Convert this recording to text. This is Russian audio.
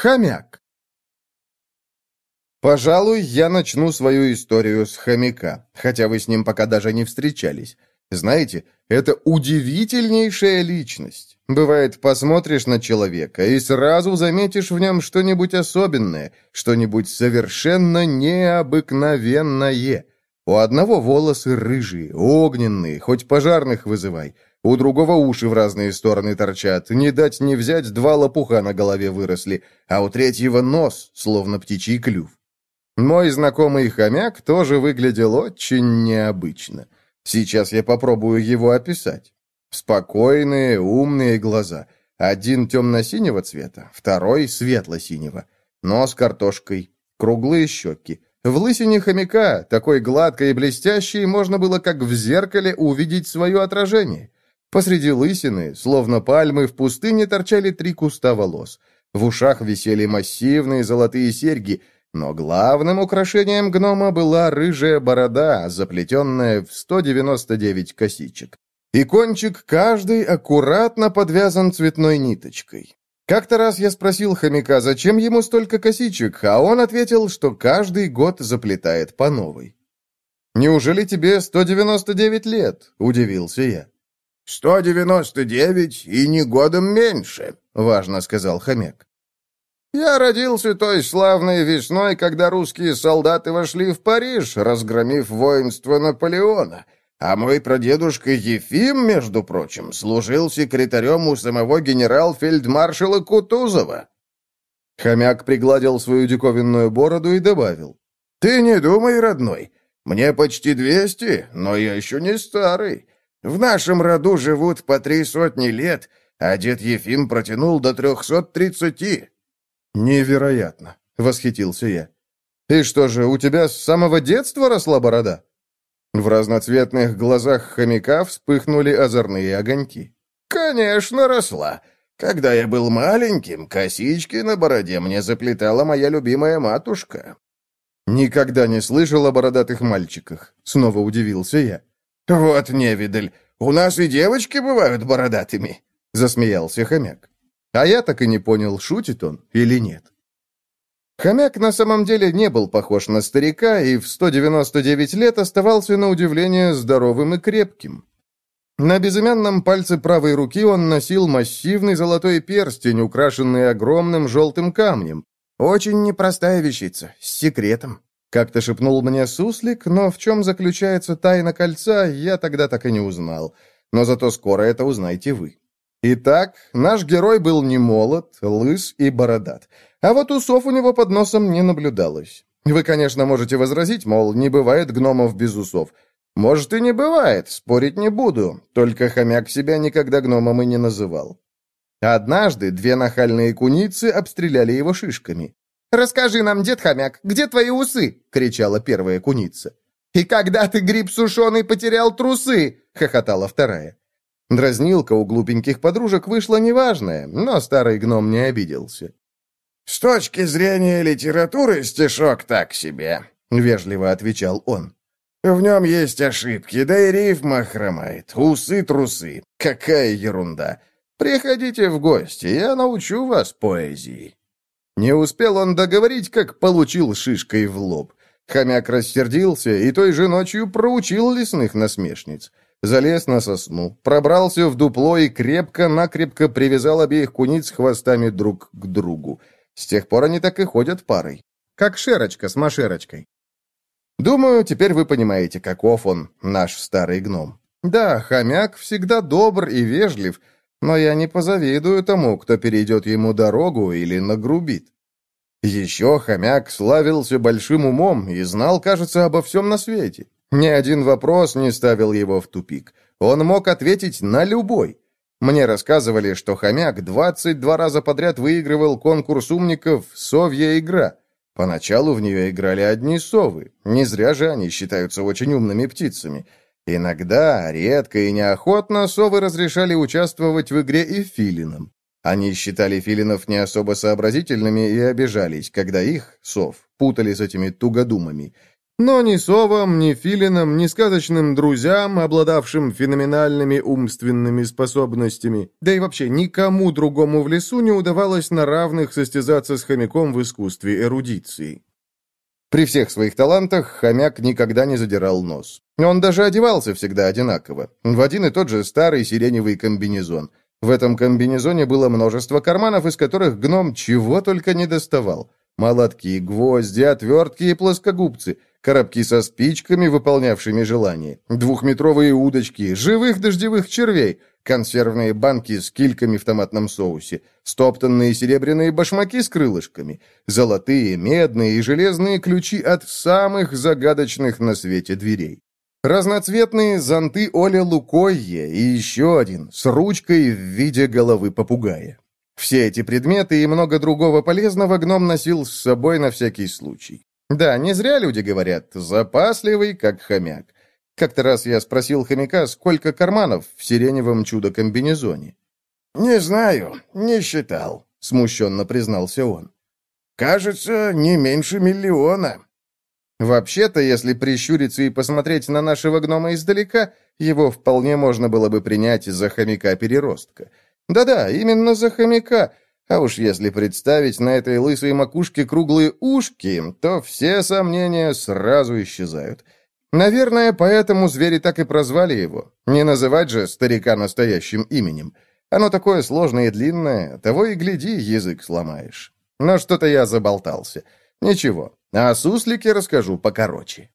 Хомяк. Пожалуй, я начну свою историю с хомяка, хотя вы с ним пока даже не встречались. Знаете, это удивительнейшая личность. Бывает, посмотришь на человека и сразу заметишь в нем что-нибудь особенное, что-нибудь совершенно необыкновенное. У одного волосы рыжие, огненные, хоть пожарных вызывай. У другого уши в разные стороны торчат, не дать не взять, два лопуха на голове выросли, а у третьего нос, словно птичий клюв. Мой знакомый хомяк тоже выглядел очень необычно. Сейчас я попробую его описать. Спокойные, умные глаза. Один темно-синего цвета, второй светло-синего. Нос картошкой, круглые щеки. В лысине хомяка, такой гладкой и блестящей, можно было как в зеркале увидеть свое отражение. Посреди лысины, словно пальмы, в пустыне торчали три куста волос. В ушах висели массивные золотые серьги – но главным украшением гнома была рыжая борода, заплетенная в 199 косичек. И кончик каждый аккуратно подвязан цветной ниточкой. Как-то раз я спросил хомяка, зачем ему столько косичек, а он ответил, что каждый год заплетает по новой. «Неужели тебе 199 лет?» – удивился я. «199 и не годом меньше», — важно сказал хомяк. Я родился той славной весной, когда русские солдаты вошли в Париж, разгромив воинство Наполеона. А мой прадедушка Ефим, между прочим, служил секретарем у самого генерал-фельдмаршала Кутузова. Хомяк пригладил свою диковинную бороду и добавил. «Ты не думай, родной, мне почти двести, но я еще не старый. В нашем роду живут по три сотни лет, а дед Ефим протянул до трехсот тридцати». «Невероятно!» — восхитился я. «И что же, у тебя с самого детства росла борода?» В разноцветных глазах хомяка вспыхнули озорные огоньки. «Конечно, росла. Когда я был маленьким, косички на бороде мне заплетала моя любимая матушка». «Никогда не слышал о бородатых мальчиках», — снова удивился я. «Вот невидаль, у нас и девочки бывают бородатыми», — засмеялся хомяк. А я так и не понял, шутит он или нет. Хомяк на самом деле не был похож на старика и в 199 лет оставался на удивление здоровым и крепким. На безымянном пальце правой руки он носил массивный золотой перстень, украшенный огромным желтым камнем. Очень непростая вещица, с секретом. Как-то шепнул мне суслик, но в чем заключается тайна кольца, я тогда так и не узнал. Но зато скоро это узнаете вы. Итак, наш герой был не молод, лыс и бородат. А вот усов у него под носом не наблюдалось. Вы, конечно, можете возразить, мол, не бывает гномов без усов. Может, и не бывает, спорить не буду, только хомяк себя никогда гномом и не называл. Однажды две нахальные куницы обстреляли его шишками. «Расскажи нам, дед хомяк, где твои усы?» — кричала первая куница. «И когда ты, гриб сушеный, потерял трусы?» — хохотала вторая. Дразнилка у глупеньких подружек вышла неважная, но старый гном не обиделся. «С точки зрения литературы стишок так себе», — вежливо отвечал он. «В нем есть ошибки, да и рифма хромает. Усы-трусы. Какая ерунда. Приходите в гости, я научу вас поэзии». Не успел он договорить, как получил шишкой в лоб. Хомяк рассердился и той же ночью проучил лесных насмешниц залез на сосну, пробрался в дупло и крепко-накрепко привязал обеих куниц хвостами друг к другу. С тех пор они так и ходят парой. Как шерочка с машерочкой. Думаю, теперь вы понимаете, каков он, наш старый гном. Да, хомяк всегда добр и вежлив, но я не позавидую тому, кто перейдет ему дорогу или нагрубит. Еще хомяк славился большим умом и знал, кажется, обо всем на свете. Ни один вопрос не ставил его в тупик. Он мог ответить на любой. Мне рассказывали, что хомяк 22 раза подряд выигрывал конкурс умников «Совья игра». Поначалу в нее играли одни совы. Не зря же они считаются очень умными птицами. Иногда, редко и неохотно, совы разрешали участвовать в игре и филинам. Они считали филинов не особо сообразительными и обижались, когда их, сов, путали с этими тугодумами – Но ни совам, ни филинам, ни сказочным друзьям, обладавшим феноменальными умственными способностями, да и вообще никому другому в лесу не удавалось на равных состязаться с хомяком в искусстве эрудиции. При всех своих талантах хомяк никогда не задирал нос. Он даже одевался всегда одинаково, в один и тот же старый сиреневый комбинезон. В этом комбинезоне было множество карманов, из которых гном чего только не доставал. Молотки, гвозди, отвертки и плоскогубцы, коробки со спичками, выполнявшими желание, двухметровые удочки, живых дождевых червей, консервные банки с кильками в томатном соусе, стоптанные серебряные башмаки с крылышками, золотые, медные и железные ключи от самых загадочных на свете дверей. Разноцветные зонты Оля Лукойе и еще один с ручкой в виде головы попугая. Все эти предметы и много другого полезного гном носил с собой на всякий случай. Да, не зря люди говорят «запасливый, как хомяк». Как-то раз я спросил хомяка, сколько карманов в сиреневом чудо-комбинезоне. «Не знаю, не считал», — смущенно признался он. «Кажется, не меньше миллиона». Вообще-то, если прищуриться и посмотреть на нашего гнома издалека, его вполне можно было бы принять за хомяка-переростка. Да-да, именно за хомяка. А уж если представить на этой лысой макушке круглые ушки, то все сомнения сразу исчезают. Наверное, поэтому звери так и прозвали его. Не называть же старика настоящим именем. Оно такое сложное и длинное, того и гляди, язык сломаешь. Но что-то я заболтался. Ничего, о суслике расскажу покороче.